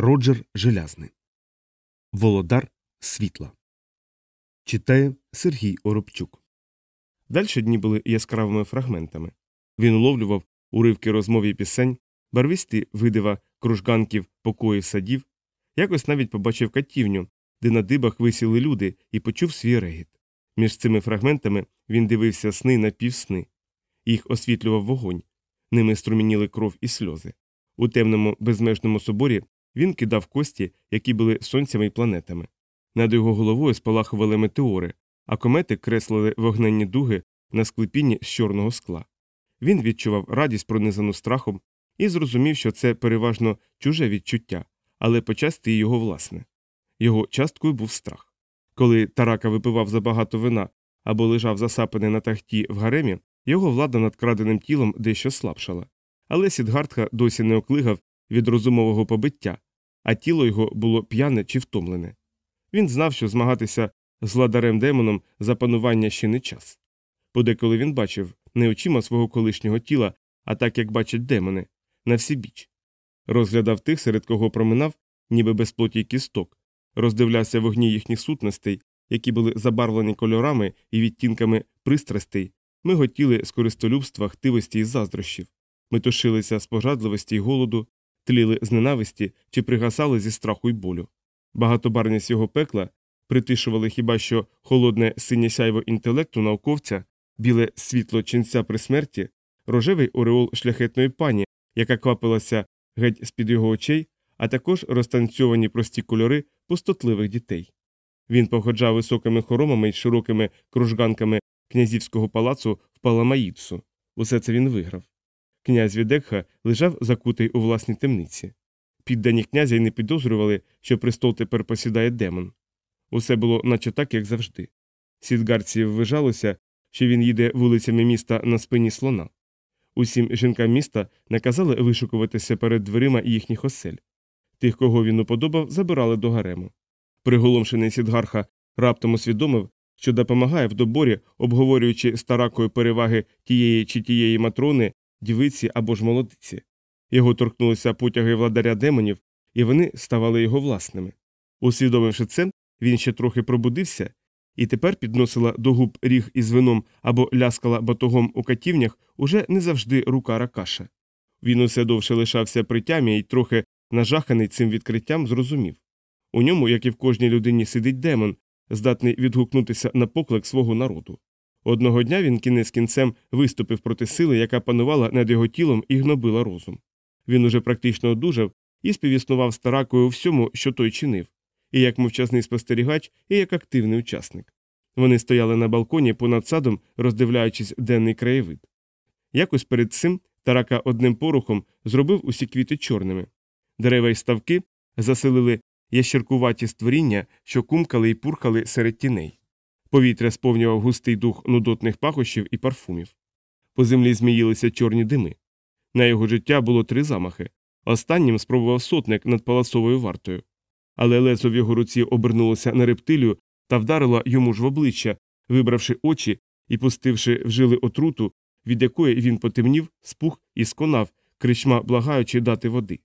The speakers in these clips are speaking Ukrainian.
Роджер Желязний. Володар світла. Читає Сергій Оробчук. Дальші дні були яскравими фрагментами. Він уловлював уривки розмов і пісень, барвисті видива кружганків, покоїв садів, якось навіть побачив катівню, де на дибах висіли люди, і почув свій регіт. Між цими фрагментами він дивився сни на півсни. Їх освітлював вогонь, ними струмініли кров і сльози. У темному безмежному соборі він кидав кості, які були сонцями і планетами. Над його головою спалахували метеори, а комети креслили вогненні дуги на склепінні з чорного скла. Він відчував радість, пронизану страхом, і зрозумів, що це переважно чуже відчуття, але почасти його власне. Його часткою був страх. Коли тарака випивав забагато вина або лежав засапаний на тахті в гаремі, його влада над краденим тілом дещо слабшала. Але Сідгартха досі не оклигав від розумового побиття, а тіло його було п'яне чи втомлене. Він знав, що змагатися з ладарем демоном за панування ще не час. Подеколи він бачив не очима свого колишнього тіла, а так як бачать демони, на всі біч. Розглядав тих, серед кого проминав, ніби без плоті кісток, роздивлявся вогні їхніх сутностей, які були забарвлені кольорами і відтінками пристрастей, ми готіли з користолюбства, хтивості і заздрощів, ми тушилися з пожадливості й голоду, тліли з ненависті чи пригасали зі страху й болю. Багатобарність його пекла притишували хіба що холодне синє сяйво інтелекту науковця, біле світло ченця при смерті, рожевий ореол шляхетної пані, яка квапилася геть з під його очей, а також розтанцьовані прості кольори пустотливих дітей. Він походжав високими хоромами й широкими кружганками князівського палацу в Паламаїдсу. Усе це він виграв. Князь Відекха лежав закутий у власній темниці. Піддані князя й не підозрювали, що престол тепер посідає демон. Усе було наче так, як завжди. Сідгарці ввижалося, що він їде вулицями міста на спині слона. Усім жінкам міста наказали вишукуватися перед дверима їхніх осель. Тих, кого він уподобав, забирали до гарему. Приголомшений Сідгарха раптом усвідомив, що допомагає в доборі, обговорюючи старакою переваги тієї чи тієї матрони, дівиці або ж молодиці. Його торкнулися потяги владаря демонів, і вони ставали його власними. Усвідомивши це, він ще трохи пробудився, і тепер підносила до губ ріг із вином або ляскала батогом у катівнях уже не завжди рука ракаша. Він усе довше лишався при тямі і трохи нажаханий цим відкриттям зрозумів. У ньому, як і в кожній людині, сидить демон, здатний відгукнутися на поклик свого народу. Одного дня він кінець кінцем виступив проти сили, яка панувала над його тілом і гнобила розум. Він уже практично одужав і співіснував старакою у всьому, що той чинив, і як мовчазний спостерігач, і як активний учасник. Вони стояли на балконі понад садом, роздивляючись денний краєвид. Якось перед цим тарака одним порухом зробив усі квіти чорними. Дерева й ставки заселили ящеркуваті створіння, що кумкали і пурхали серед тіней. Повітря сповнював густий дух нудотних пахощів і парфумів. По землі зміїлися чорні дими. На його життя було три замахи. Останнім спробував сотник над палацовою вартою. Але лезо в його руці обернулося на рептилію та вдарило йому ж в обличчя, вибравши очі і пустивши в жили отруту, від якої він потемнів, спух і сконав, кричма благаючи дати води.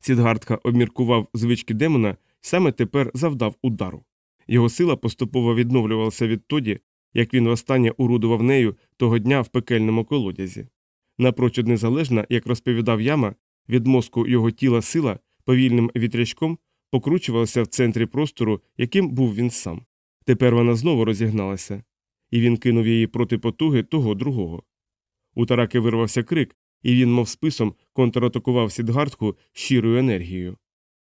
Сідгартка обміркував звички демона саме тепер завдав удару. Його сила поступово відновлювалася відтоді, як він востаннє урудував нею того дня в пекельному колодязі. Напрочуд незалежна, як розповідав яма, від мозку його тіла сила повільним вітрячком покручувалася в центрі простору, яким був він сам. Тепер вона знову розігналася, і він кинув її проти потуги того другого. У тараки вирвався крик, і він, мов списом, контратакував Сідгартку щирою енергією.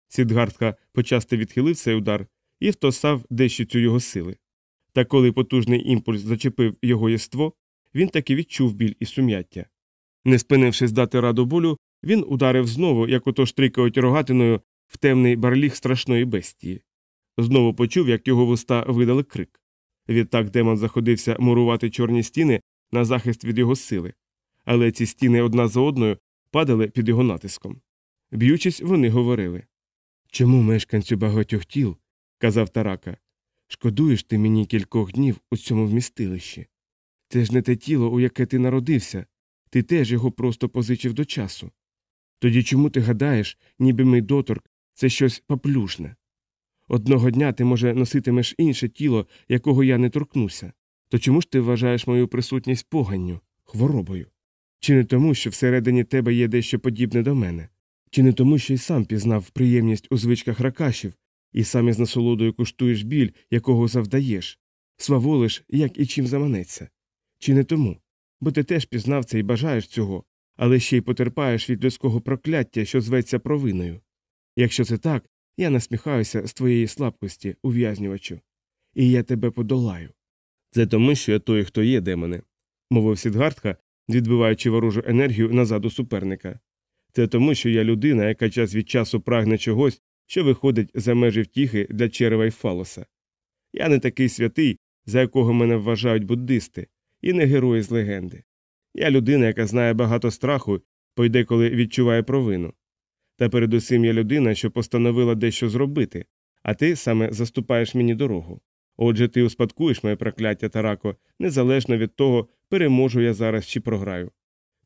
Сідгартка почасти відхилив цей удар і втосав дещицю його сили. Та коли потужний імпульс зачепив його єство, він таки відчув біль і сум'яття. Не спинившись дати раду болю, він ударив знову, як ото штрикають рогатиною в темний барліг страшної бестії. Знову почув, як його вуста видали крик. Відтак демон заходився мурувати чорні стіни на захист від його сили, але ці стіни одна за одною падали під його натиском. Б'ючись, вони говорили Чому мешканцю багатьох тіл, казав тарака, шкодуєш ти мені кількох днів у цьому вмістилищі? Це ж не те тіло, у яке ти народився, ти теж його просто позичив до часу. Тоді чому ти гадаєш, ніби мій доторк це щось поплюжне. Одного дня ти, може, носитимеш інше тіло, якого я не торкнуся. То чому ж ти вважаєш мою присутність поганню, хворобою? Чи не тому, що всередині тебе є дещо подібне до мене? Чи не тому, що й сам пізнав приємність у звичках ракашів, і сам із насолодою куштуєш біль, якого завдаєш, сваволиш, як і чим заманеться? Чи не тому? Бо ти теж пізнав це і бажаєш цього, але ще й потерпаєш від людського прокляття, що зветься провиною. Якщо це так, я насміхаюся з твоєї слабкості, ув'язнювачу, і я тебе подолаю. Це тому, що я той, хто є, демоне, мовив Сідгартка, відбиваючи ворожу енергію назад у суперника. Це тому, що я людина, яка час від часу прагне чогось, що виходить за межі втіхи для черева й фалоса. Я не такий святий, за якого мене вважають буддисти, і не герой з легенди. Я людина, яка знає багато страху, пойде, коли відчуває провину. Та передусім я людина, що постановила дещо зробити, а ти саме заступаєш мені дорогу. Отже, ти успадкуєш моє прокляття, Тарако, незалежно від того, переможу я зараз чи програю.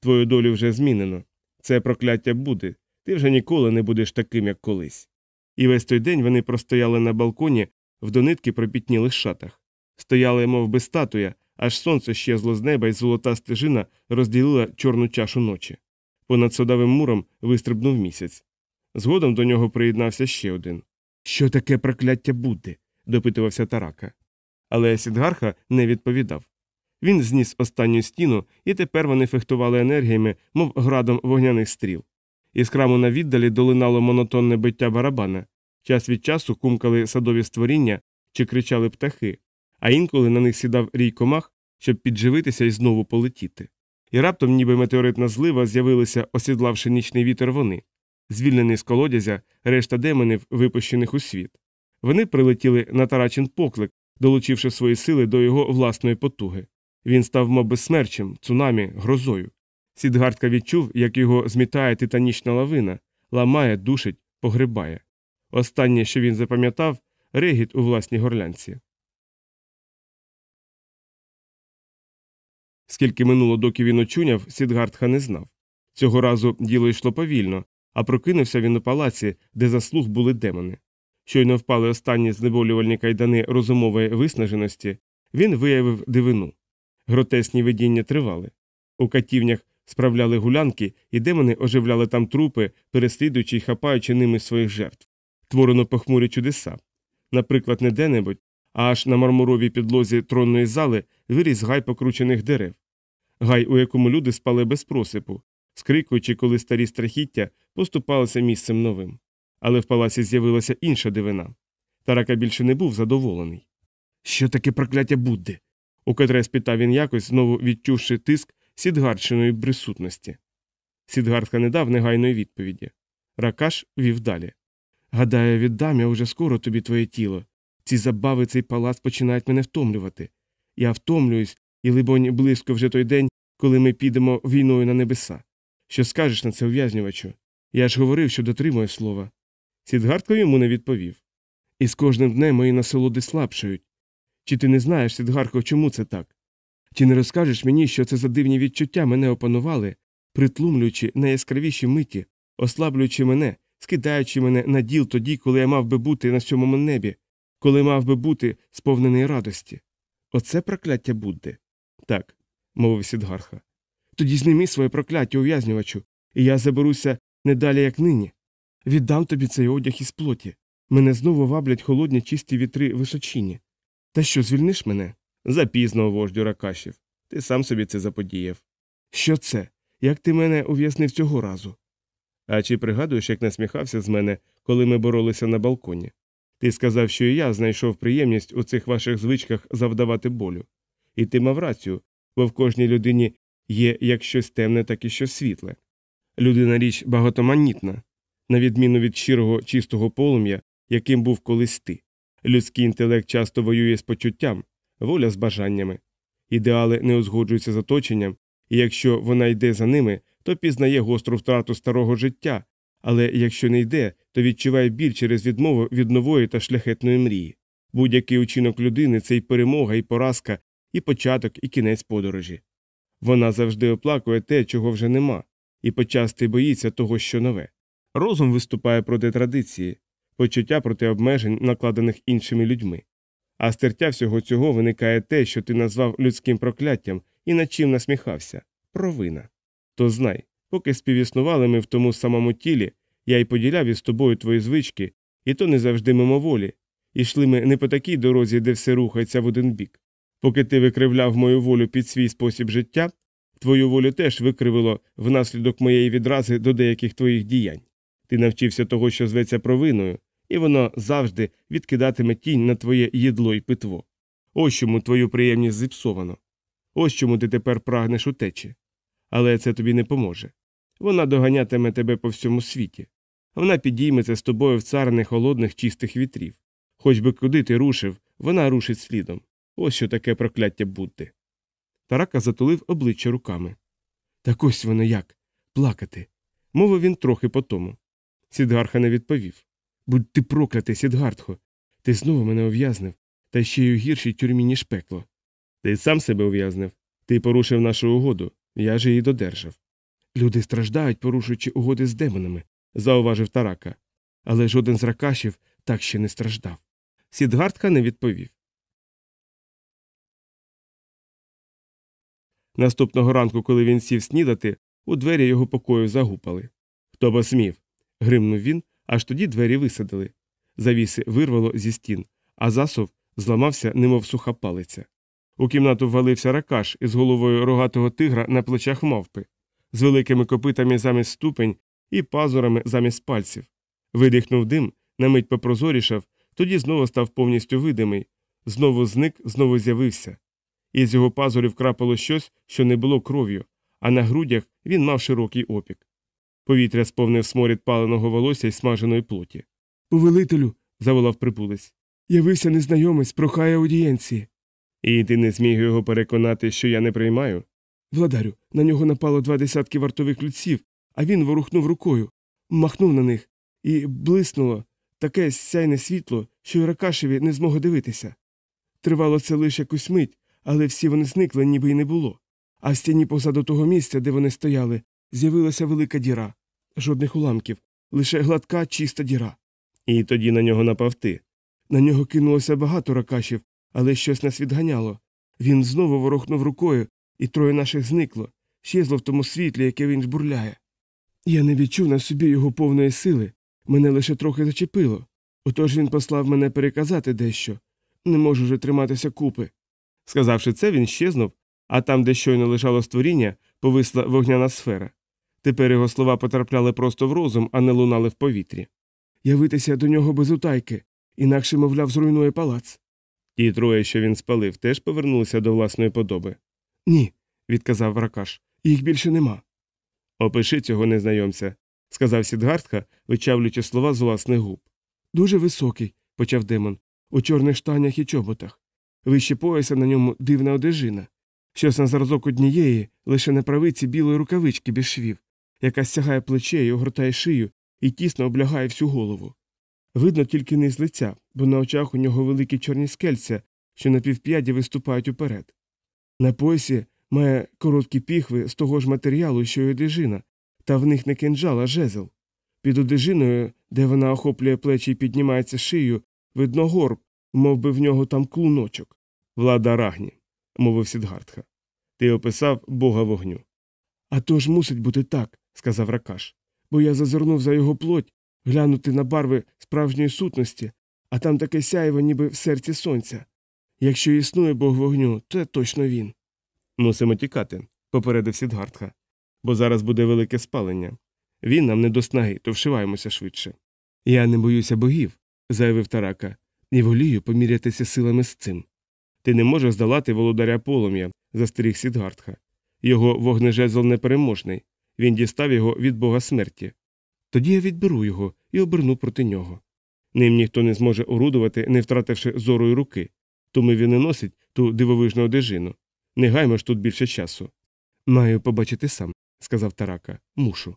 Твою долю вже змінено. Це прокляття буде, ти вже ніколи не будеш таким, як колись. І весь той день вони простояли на балконі в донитки пропітнілих шатах. Стояли, мов би статуя, аж сонце щезло з неба, і золота стежина розділила чорну чашу ночі. Понад садовим муром вистрибнув місяць. Згодом до нього приєднався ще один. Що таке прокляття буде? допитувався тарака. Але Сідгарха не відповідав. Він зніс останню стіну, і тепер вони фехтували енергіями, мов градом вогняних стріл. Із краму на віддалі долинало монотонне биття барабана, час від часу кумкали садові створіння чи кричали птахи, а інколи на них сідав рій комах, щоб підживитися і знову полетіти. І раптом, ніби метеоритна злива, з'явилися, осідлавши нічний вітер вони, звільнений з колодязя, решта демонів, випущених у світ. Вони прилетіли на тарачин поклик, долучивши свої сили до його власної потуги. Він став мов безсмерчем, цунамі, грозою. Сідгартка відчув, як його змітає титанічна лавина, ламає, душить, погрибає. Останнє, що він запам'ятав, регіт у власній горлянці. Скільки минуло, доки він очуняв, Сідгартха не знав. Цього разу діло йшло повільно, а прокинувся він у палаці, де заслуг були демони. Щойно впали останні знеболювальні кайдани розумової виснаженості, він виявив дивину. Гротесні видіння тривали. У катівнях справляли гулянки, і демони оживляли там трупи, переслідуючи й хапаючи ними своїх жертв. Творено похмурі чудеса. Наприклад, не де-небудь, а аж на мармуровій підлозі тронної зали виріс гай покручених дерев. Гай, у якому люди спали без просипу, скрикуючи, коли старі страхіття поступалися місцем новим. Але в палаці з'явилася інша дивина. Тарака більше не був задоволений. Що таке прокляття Будди? Укотре спитав він якось, знову відчувши тиск сідгарщиної присутності. Сідгартка не дав негайної відповіді. Ракаш вів далі. Гадаю, віддам я уже скоро тобі твоє тіло. Ці забави, цей палац починають мене втомлювати. Я втомлююсь, і, либонь, близько вже той день, коли ми підемо війною на небеса. Що скажеш на це ув'язнювачу? Я ж говорив, що дотримую слова. Сідгартко йому не відповів. І з кожним днем мої насолоди слабшають. Чи ти не знаєш, Сідгарко, чому це так? Чи не розкажеш мені, що це за дивні відчуття мене опанували, притлумлюючи найяскравіші миті, ослаблюючи мене, скидаючи мене на діл тоді, коли я мав би бути на сьомому небі, коли мав би бути сповнений радості? Оце прокляття Будди? Так, мовив Сідгарха. Тоді зніми своє прокляття, ув'язнювачу, і я заберуся не далі, як нині. Віддам тобі цей одяг із плоті. Мене знову ваблять холодні чисті вітри височині. Та що, звільниш мене? Запізно, вождю ракашів. Ти сам собі це заподіяв. Що це? Як ти мене ув'язнив цього разу? А чи пригадуєш, як насміхався з мене, коли ми боролися на балконі? Ти сказав, що і я знайшов приємність у цих ваших звичках завдавати болю. І ти мав рацію, бо в кожній людині є як щось темне, так і щось світле. Людина річ багатоманітна, на відміну від щирого чистого полум'я, яким був колись ти. Людський інтелект часто воює з почуттям, воля з бажаннями. Ідеали не узгоджуються з оточенням, і якщо вона йде за ними, то пізнає гостру втрату старого життя, але якщо не йде, то відчуває біль через відмову від нової та шляхетної мрії. Будь-який учинок людини це і перемога, і поразка, і початок, і кінець подорожі. Вона завжди оплакує те, чого вже нема, і почасти боїться того, що нове. Розум виступає проти традиції, почуття проти обмежень, накладених іншими людьми. А стертя всього цього виникає те, що ти назвав людським прокляттям і над чим насміхався провина. То знай, поки співіснували ми в тому самому тілі, я й поділяв із тобою твої звички, і то не завжди мимоволі, і йшли ми не по такій дорозі, де все рухається в один бік. Поки ти викривляв мою волю під свій спосіб життя, твою волю теж викривило внаслідок моєї відрази до деяких твоїх діянь. Ти навчився того, що зветься провиною, і воно завжди відкидатиме тінь на твоє їдло й питво. Ось чому твою приємність зіпсовано. Ось чому ти тепер прагнеш утечі. Але це тобі не поможе. Вона доганятиме тебе по всьому світі. Вона підійметься з тобою в царних холодних чистих вітрів. Хоч би куди ти рушив, вона рушить слідом. Ось що таке прокляття Будди. Тарака затулив обличчя руками. Так ось воно як плакати. Мовив він трохи по тому. Сідгарха не відповів. Будь ти проклятий, Сідгартхо. Ти знову мене ув'язнив, та ще й у гіршій тюрмі, ніж пекло. Ти сам себе ув'язнив. Ти порушив нашу угоду, я ж її додержав. Люди страждають, порушуючи угоди з демонами, зауважив Тарака. Але жоден з ракашів так ще не страждав. Сідгартка не відповів. Наступного ранку, коли він сів снідати, у двері його покою загупали. Хто посмів? гримнув він, аж тоді двері висадили. Завіси вирвало зі стін, а засов зламався, немов суха палиця. У кімнату ввалився ракаш із головою рогатого тигра на плечах мавпи, з великими копитами замість ступень і пазурами замість пальців. Видихнув дим, на мить попрозорішав, тоді знову став повністю видимий, знову зник, знову з'явився. Із його пазурів крапало щось, що не було кров'ю, а на грудях він мав широкий опік. Повітря сповнив сморід паленого волосся й смаженої плоті. Повелителю. заволав прибулець. Явився незнайомець, прохає аудієнції. І ти не зміг його переконати, що я не приймаю? Владарю, на нього напало два десятки вартових людців, а він ворухнув рукою, махнув на них, і блиснуло таке сяйне світло, що й Ракашеві не змог дивитися. Тривало це лише якусь мить, але всі вони зникли, ніби й не було. А в стіні позаду того місця, де вони стояли, з'явилася велика діра. Жодних уламків, лише гладка, чиста діра. І тоді на нього напав ти. На нього кинулося багато ракашів, але щось нас відганяло. Він знову ворохнув рукою, і троє наших зникло, щезло в тому світлі, яке він жбурляє. Я не відчув на собі його повної сили, мене лише трохи зачепило. Отож він послав мене переказати дещо. Не можу вже триматися купи. Сказавши це, він щезнув, а там, де щойно лежало створіння, повисла вогняна сфера. Тепер його слова потрапляли просто в розум, а не лунали в повітрі. Явитися до нього без утайки, інакше, мовляв, зруйнує палац. Ті троє, що він спалив, теж повернулися до власної подоби. Ні, відказав Ракаш, їх більше нема. Опиши цього незнайомця, сказав Сідгартка, вичавлюючи слова з власних губ. Дуже високий, почав демон, у чорних штанях і чоботах. Вище пояса на ньому дивна одежина. Щось на зразок однієї, лише на правиці білої рукавички без швів, яка сягає плече і огортає шию і тісно облягає всю голову. Видно тільки низ лиця, бо на очах у нього великі чорні скельця, що на півп'яді виступають уперед. На поясі має короткі піхви з того ж матеріалу, що й одежина, та в них не кинджал, а жезл. Під одежиною, де вона охоплює плечі і піднімається шию, видно горб, мов би в нього там клуночок. Влада рагні, мовив Сідгартха. Ти описав бога вогню. «А то ж мусить бути так, сказав Ракаш, бо я зазирнув за його плоть, глянути на барви справжньої сутності, а там таке сяйво, ніби в серці сонця. Якщо існує бог вогню, то точно він. Мусимо тікати, попередив Сідгартха, бо зараз буде велике спалення. Він нам не до снаги, то вшиваємося швидше. Я не боюся богів, заявив Тарака, і волію помірятися силами з цим. Ти не можеш здолати володаря полум'я, застеріг Сідгартха. Його вогнежезл непереможний, він дістав його від бога смерті. Тоді я відберу його і оберну проти нього. Ним ніхто не зможе орудувати, не втративши зорої руки, тому він і носить ту дивовижну одежину. Не гаймо ж тут більше часу. Маю побачити сам, сказав Тарака. Мушу.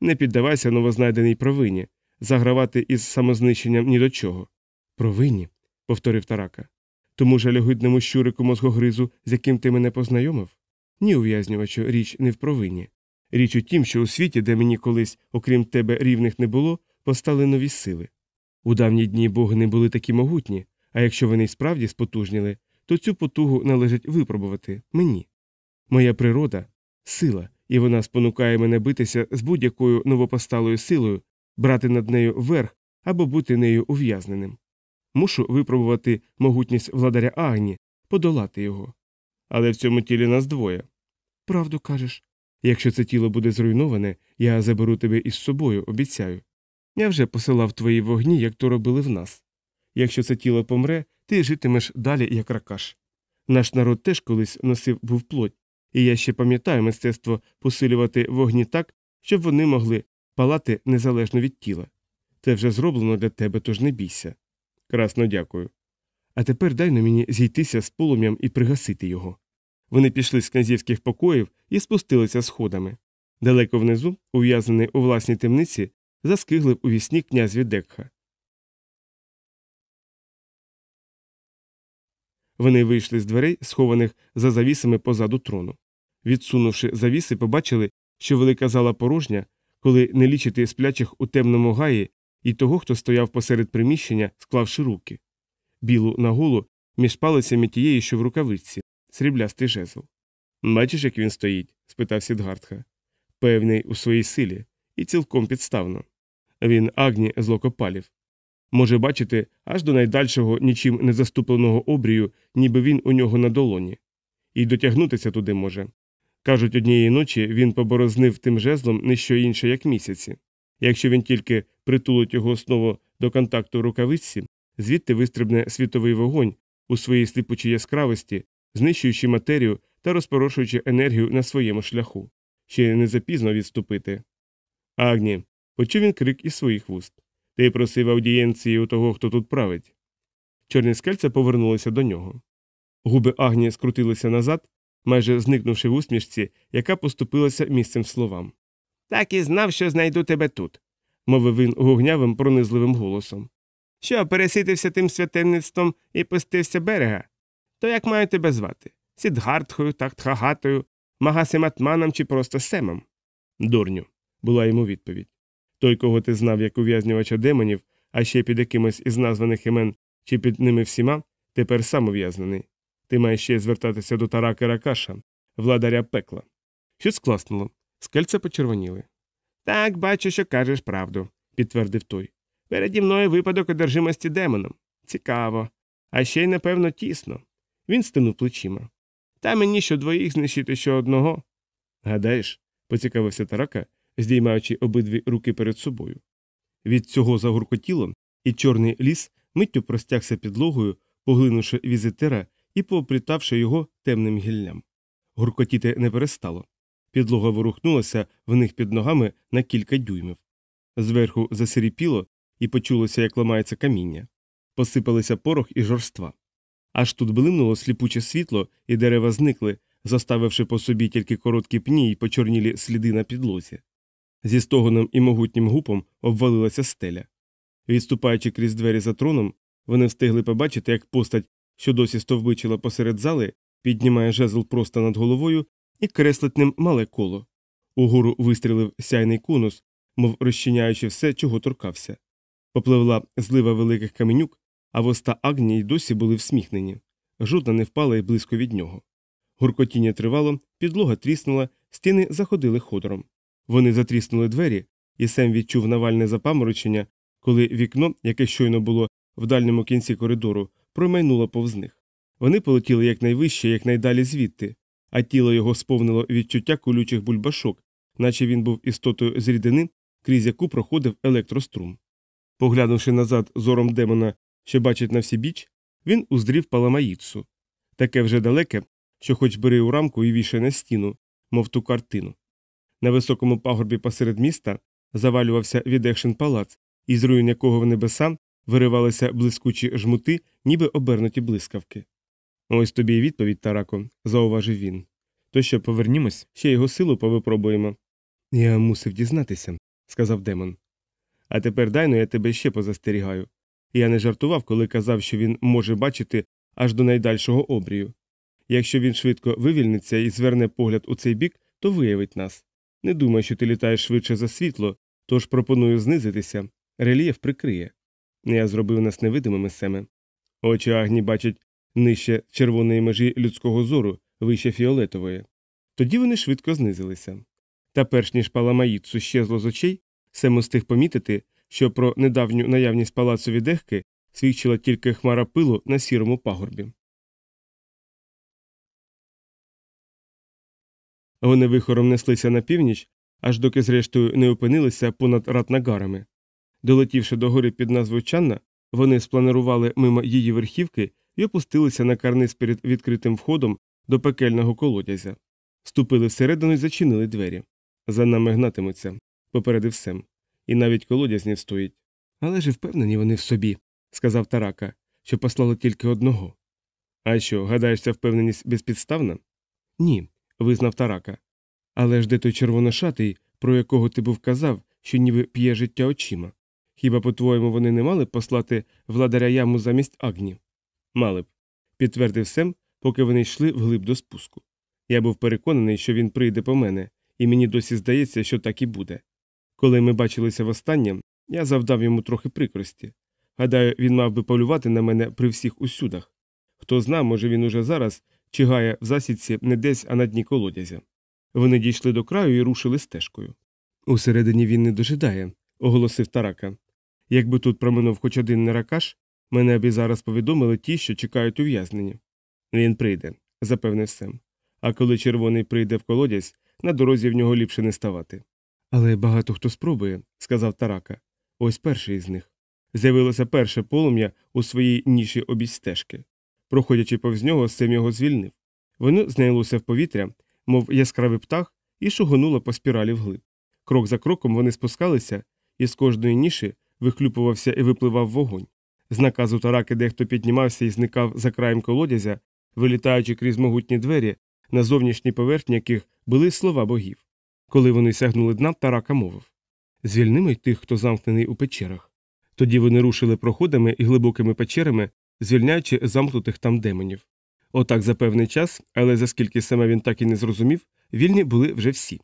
Не піддавайся новознайденій провині, загравати із самознищенням ні до чого. Провині, повторив Тарака. Тому жалюгидному щурику мозгогризу, з яким ти мене познайомив? Ні, ув'язнювачу, річ не в провині. Річ у тім, що у світі, де мені колись, окрім тебе, рівних не було, постали нові сили. У давні дні боги не були такі могутні, а якщо вони й справді спотужніли, то цю потугу належить випробувати мені. Моя природа сила, і вона спонукає мене битися з будь-якою новопосталою силою, брати над нею верх або бути нею ув'язненим. Мушу випробувати могутність владаря Агні, подолати його. Але в цьому тілі нас двоє. Правду кажеш. Якщо це тіло буде зруйноване, я заберу тебе із собою, обіцяю. Я вже посилав твої вогні, як то робили в нас. Якщо це тіло помре, ти житимеш далі, як ракаш. Наш народ теж колись носив був плоть, і я ще пам'ятаю мистецтво посилювати вогні так, щоб вони могли палати незалежно від тіла. Це вже зроблено для тебе, тож не бійся. Красно дякую. А тепер дай на мені зійтися з полум'ям і пригасити його. Вони пішли з князівських покоїв і спустилися сходами. Далеко внизу, ув'язаний у власній темниці, заскиглив у вісні князь Відекха. Вони вийшли з дверей, схованих за завісами позаду трону. Відсунувши завіси, побачили, що велика зала порожня, коли не лічити сплячих у темному гаї і того, хто стояв посеред приміщення, склавши руки. Білу наголу між палицями тієї, що в рукавиці, сріблястий жезл. Бачиш, як він стоїть? спитав Сідгартха. Певний у своїй силі, і цілком підставно. Він агні злокопалів. Може бачити аж до найдальшого нічим не заступленого обрію, ніби він у нього на долоні. І дотягнутися туди може. Кажуть, однієї ночі він поборознив тим жезлом не що інше, як місяці. Якщо він тільки притулить його основу до контакту рукавиці, звідти вистрибне світовий вогонь у своїй сліпучій яскравості, знищуючи матерію та розпорошуючи енергію на своєму шляху. Ще не запізно відступити. Агні, почув він крик із своїх вуст. Ти просив аудієнції у того, хто тут править. Чорні скельця повернулися до нього. Губи Агні скрутилися назад, майже зникнувши в усмішці, яка поступилася місцем словам. Так і знав, що знайду тебе тут, мовив він гугнявим, пронизливим голосом. Що, переситився тим святенництвом і пустився берега? То як маю тебе звати? Сідгартхою, Тактхагатою, Магасиматманом чи просто Семом? Дурню, була йому відповідь. Той, кого ти знав як ув'язнювача демонів, а ще під якимось із названих імен чи під ними всіма, тепер сам ув'язнений. Ти маєш ще звертатися до Тараки Ракаша, владаря пекла. Щось скласнуло. Скельця почервоніли. Так, бачу, що кажеш правду, підтвердив той. Переді мною випадок одержимості демоном. Цікаво. А ще й, напевно, тісно. Він стинув плечима. Та мені що двоїх знищити що одного. Гадаєш, поцікавився тарака, здіймаючи обидві руки перед собою. Від цього загуркотіло, і чорний ліс миттю простягся підлогою, поглинувши візитера і пооплітавши його темним гіллям. Гуркотіти не перестало. Підлога ворухнулася в них під ногами на кілька дюймів. Зверху засиріпіло і почулося, як ламається каміння. Посипалися порох і жорства. Аж тут блимнуло сліпуче світло, і дерева зникли, заставивши по собі тільки короткі пні й почорнілі сліди на підлозі. Зі стогоном і могутнім гупом обвалилася стеля. Відступаючи крізь двері за троном, вони встигли побачити, як постать, що досі стовбичила посеред зали, піднімає жезл просто над головою і креслить ним мале коло. Угору вистрілив сяйний конус, мов розчиняючи все, чого торкався. Попливла злива великих каменюк, а воста Агні й досі були всміхнені. Жодна не впала й близько від нього. Гуркотіння тривало, підлога тріснула, стіни заходили ходором. Вони затріснули двері, і Сем відчув навальне запаморочення, коли вікно, яке щойно було в дальньому кінці коридору, промайнуло повз них. Вони полетіли якнайвище, якнайдалі звідти, а тіло його сповнило відчуття колючих бульбашок, наче він був істотою з рідини, крізь яку проходив електрострум. Поглянувши назад зором демона, що бачить на всі біч, він уздрів паламаїцу. Таке вже далеке, що хоч бери у рамку і вішай на стіну, мов ту картину. На високому пагорбі посеред міста завалювався відекшин палац, із руїн якого в небеса виривалися блискучі жмути, ніби обернуті блискавки. Ось тобі й відповідь, Тарако, зауважив він. То що повернімось, ще його силу повипробуємо. Я мусив дізнатися, сказав демон. А тепер дайно я тебе ще позастерігаю. Я не жартував, коли казав, що він може бачити аж до найдальшого обрію. Якщо він швидко вивільниться і зверне погляд у цей бік, то виявить нас. Не думай, що ти літаєш швидше за світло, тож пропоную знизитися. Рельєф прикриє. Я зробив нас невидимими семе. Очі Агні бачать нижче червоної межі людського зору, вище фіолетової. Тоді вони швидко знизилися. Та перш ніж паламаїцу щезло з очей, Сем устиг помітити, що про недавню наявність палацові дехки свідчила тільки хмара пилу на сірому пагорбі. Вони вихором неслися на північ, аж доки, зрештою, не опинилися понад ратнагарами. Долетівши до гори під назвою Чанна, вони спланирували мимо її верхівки і опустилися на карниз перед відкритим входом до пекельного колодязя. Ступили всередину і зачинили двері. За нами гнатимуться, попередив Сем. І навіть колодязь не встоїть. Але ж впевнені вони в собі, сказав Тарака, що послали тільки одного. А що, гадаєш, ця впевненість безпідставна? Ні, визнав Тарака. Але ж де той червоношатий, про якого ти був казав, що ніби п'є життя очима? Хіба, по-твоєму, вони не мали послати владаря яму замість Агні? Мали б, підтвердив Сем, поки вони йшли вглиб до спуску. Я був переконаний, що він прийде по мене, і мені досі здається, що так і буде. Коли ми бачилися востаннє, я завдав йому трохи прикрості. Гадаю, він мав би полювати на мене при всіх усюдах. Хто зна, може, він уже зараз чигає в засідці не десь, а на дні колодязя. Вони дійшли до краю і рушили стежкою. Усередині він не дожидає, оголосив Тарака. Якби тут проминув хоч один неракаш, мене б і зараз повідомили ті, що чекають ув'язнені. Він прийде, запевнив Сем. А коли червоний прийде в колодязь, на дорозі в нього ліпше не ставати. Але багато хто спробує, сказав Тарака. Ось перший із них. З'явилося перше полум'я у своїй ніші обіч стежки. Проходячи повз нього, Сем його звільнив. Воно знялося в повітря, мов яскравий птах, і шугонуло по спіралі вглиб. Крок за кроком вони спускалися, і з кожної ніші вихлюпувався і випливав вогонь. З наказу тараки дехто піднімався і зникав за краєм колодязя, вилітаючи крізь могутні двері, на зовнішній поверхні яких були слова богів. Коли вони сягнули дна, тарака мовив Звільнимо й тих, хто замкнений у печерах. Тоді вони рушили проходами і глибокими печерами, звільняючи замкнутих там демонів. Отак за певний час, але за скільки саме він так і не зрозумів, вільні були вже всі.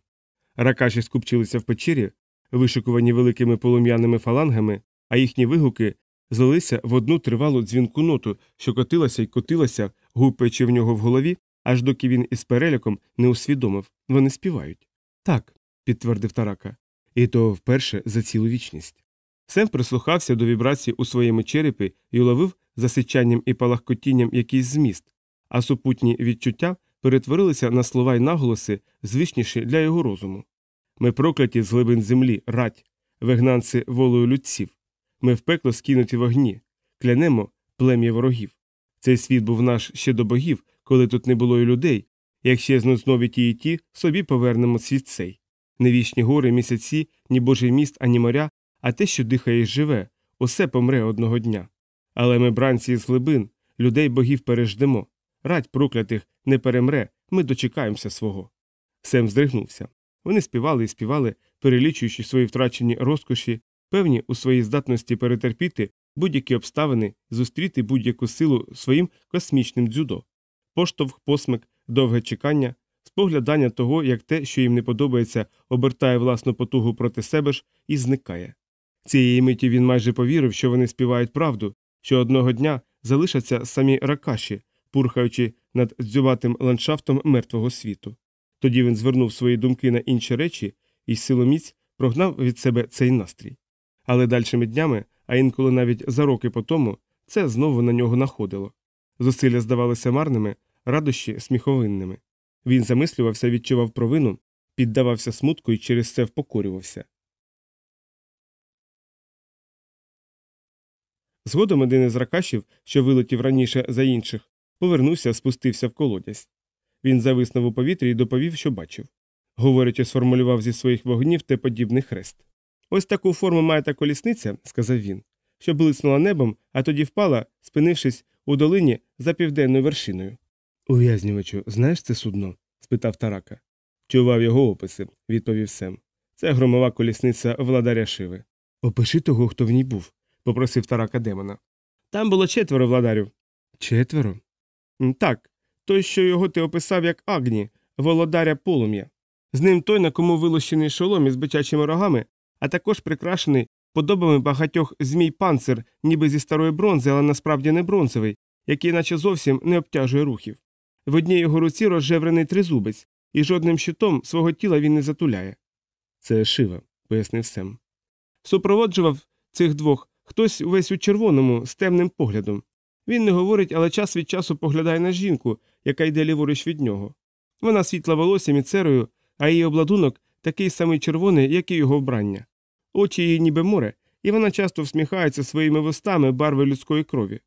Ракаші скупчилися в печері, вишикувані великими полум'яними фалангами, а їхні вигуки злилися в одну тривалу дзвінку ноту, що котилася й котилася, гупаючи в нього в голові, аж доки він із переляком не усвідомив вони співають. Так, підтвердив Тарака, і то вперше за цілу вічність. Сем прислухався до вібрацій у своєму черепі і уловив засичанням і палахкотінням якийсь зміст, а супутні відчуття перетворилися на слова й наголоси, звичніші для його розуму. Ми прокляті з глибин землі, рать, вигнанці волою людців. Ми в пекло скинуті вогні, клянемо плем'я ворогів. Цей світ був наш ще до богів, коли тут не було й людей. Як щезнуть знову ті і ті, собі повернемо світ цей. Не вічні гори, місяці, ні божий міст, ані моря, а те, що дихає і живе, усе помре одного дня. Але ми, бранці з глибин, людей богів переждемо. Радь проклятих не перемре, ми дочекаємося свого. Сем здригнувся. Вони співали і співали, перелічуючи свої втрачені розкоші, певні у своїй здатності перетерпіти будь-які обставини, зустріти будь-яку силу своїм космічним дзюдо, поштовх, посмик, довге чекання, споглядання того, як те, що їм не подобається, обертає власну потугу проти себе ж і зникає. Цієї миті він майже повірив, що вони співають правду, що одного дня залишаться самі ракаші, пурхаючи над дзюватим ландшафтом мертвого світу. Тоді він звернув свої думки на інші речі і силоміць прогнав від себе цей настрій. Але дальшими днями, а інколи навіть за роки по тому, це знову на нього находило. Зусилля здавалися марними, радощі сміховинними. Він замислювався, відчував провину, піддавався смутку і через це впокорювався. Згодом один із ракашів, що вилетів раніше за інших, повернувся, спустився в колодязь. Він зависнув у повітрі і доповів, що бачив. Говорячи, сформулював зі своїх вогнів те подібний хрест. Ось таку форму має та колісниця, сказав він, що блиснула небом, а тоді впала, спинившись у долині за південною вершиною. Ув'язнювачу, знаєш це судно? спитав Тарака. Чував його описи, відповів Сем. Це громова колісниця владаря Шиви. Опиши того, хто в ній був, попросив Тарака демона. Там було четверо владарів. Четверо? Так, той, що його ти описав як Агні, володаря полум'я. З ним той, на кому вилощений шолом із бичачими рогами, а також прикрашений подобами багатьох змій панцир, ніби зі старої бронзи, але насправді не бронзовий, який наче зовсім не обтяжує рухів. В одній його руці розжеврений тризубець, і жодним щитом свого тіла він не затуляє. Це шива, пояснив Сем. Супроводжував цих двох хтось увесь у червоному, з темним поглядом. Він не говорить, але час від часу поглядає на жінку, яка йде ліворуч від нього. Вона світла волоссям і церою, а її обладунок такий самий червоний, як і його вбрання. Очі її ніби море, і вона часто всміхається своїми вустами барви людської крові.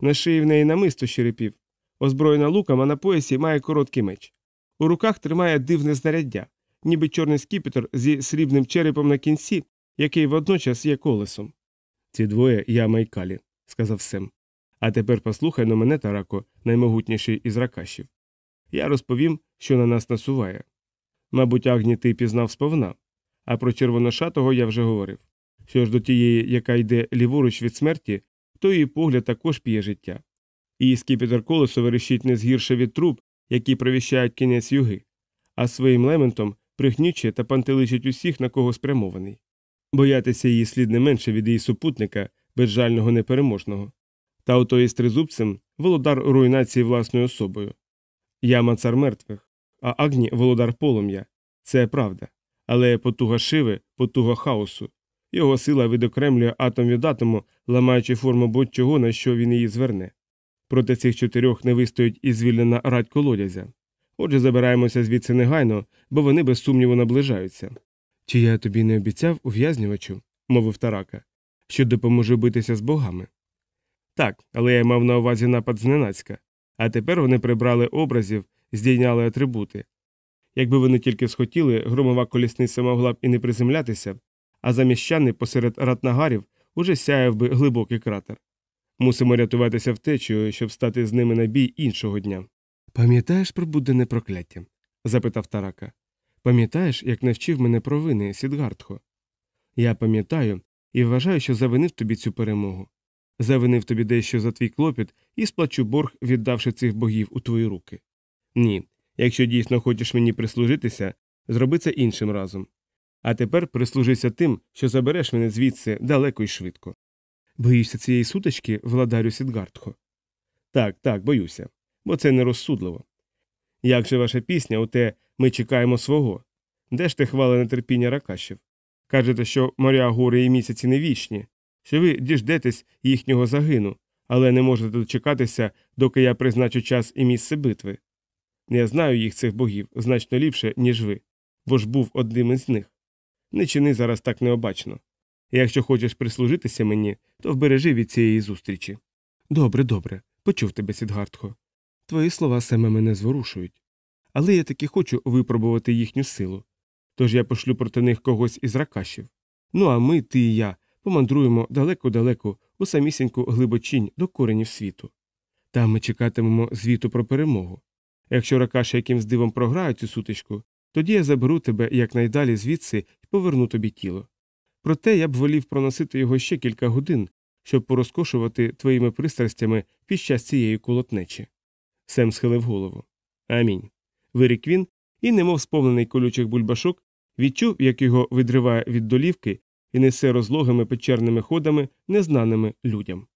На шиї в неї намисто черепів. Озброєна луком, а на поясі має короткий меч. У руках тримає дивне знаряддя, ніби чорний скіпетр зі срібним черепом на кінці, який водночас є колесом. Ці двоє я майкалі, сказав Сем. А тепер послухай на мене, Тарако, наймогутніший із ракашів. Я розповім, що на нас насуває. Мабуть, Агні ти пізнав сповна, а про червоношатого я вже говорив. Що ж до тієї, яка йде ліворуч від смерті, то її погляд також п'є життя. Її скіпетр колесо верещить не згірше від труб, які провіщають кінець юги, а своїм лементом пригнічує та пантеличить усіх, на кого спрямований. Боятися її слід не менше від її супутника, безжального непереможного. Та ото із тризубцем володар руйнації власною особою. Яма цар мертвих, а Агні володар полум'я. Це правда. Але потуга шиви, потуга хаосу. Його сила відокремлює атом від атому, ламаючи форму будь-чого, на що він її зверне. Проти цих чотирьох не вистоїть і звільнена радь колодязя. Отже, забираємося звідси негайно, бо вони без сумніву наближаються. Чи я тобі не обіцяв ув'язнювачу, мовив тарака, що допоможу битися з богами? Так, але я мав на увазі напад зненацька, а тепер вони прибрали образів, здійняли атрибути. Якби вони тільки схотіли, громова колісниця могла б і не приземлятися, а заміщани посеред ратнагарів уже сяяв би глибокий кратер. Мусимо рятуватися втечею, щоб стати з ними на бій іншого дня. Пам'ятаєш про буденне прокляття? запитав тарака. Пам'ятаєш, як навчив мене провини, Сідгартхо? Я пам'ятаю і вважаю, що завинив тобі цю перемогу. Завинив тобі дещо за твій клопіт і сплачу борг, віддавши цих богів у твої руки. Ні, якщо дійсно хочеш мені прислужитися, зроби це іншим разом. А тепер прислужися тим, що забереш мене звідси далеко і швидко. Боїшся цієї сутички, владарю Сідгартхо? Так, так, боюся, бо це нерозсудливо. Як же ваша пісня, у те ми чекаємо свого? Де ж те хвалене терпіння ракашів? Кажете, що моря, гори і місяці не вічні, що ви діждетесь їхнього загину, але не можете дочекатися, доки я призначу час і місце битви. Я знаю їх цих богів значно ліпше, ніж ви, бо ж був одним із них. Не чини зараз так необачно. Якщо хочеш прислужитися мені, то вбережи від цієї зустрічі. Добре, добре, почув тебе, Сідгартхо. Твої слова саме мене зворушують. Але я таки хочу випробувати їхню силу. Тож я пошлю проти них когось із ракашів. Ну а ми, ти і я, помандруємо далеко-далеко у самісіньку глибочінь до коренів світу. Там ми чекатимемо звіту про перемогу. Якщо ракаші якимсь дивом програють цю сутичку, тоді я заберу тебе якнайдалі звідси і поверну тобі тіло. Проте я б волів проносити його ще кілька годин, щоб порозкошувати твоїми пристрастями під час цієї колотнечі. Сем схилив голову. Амінь. Вирік він і, немов сповнений колючих бульбашок, відчув, як його відриває від долівки і несе розлогими печерними ходами незнаними людям.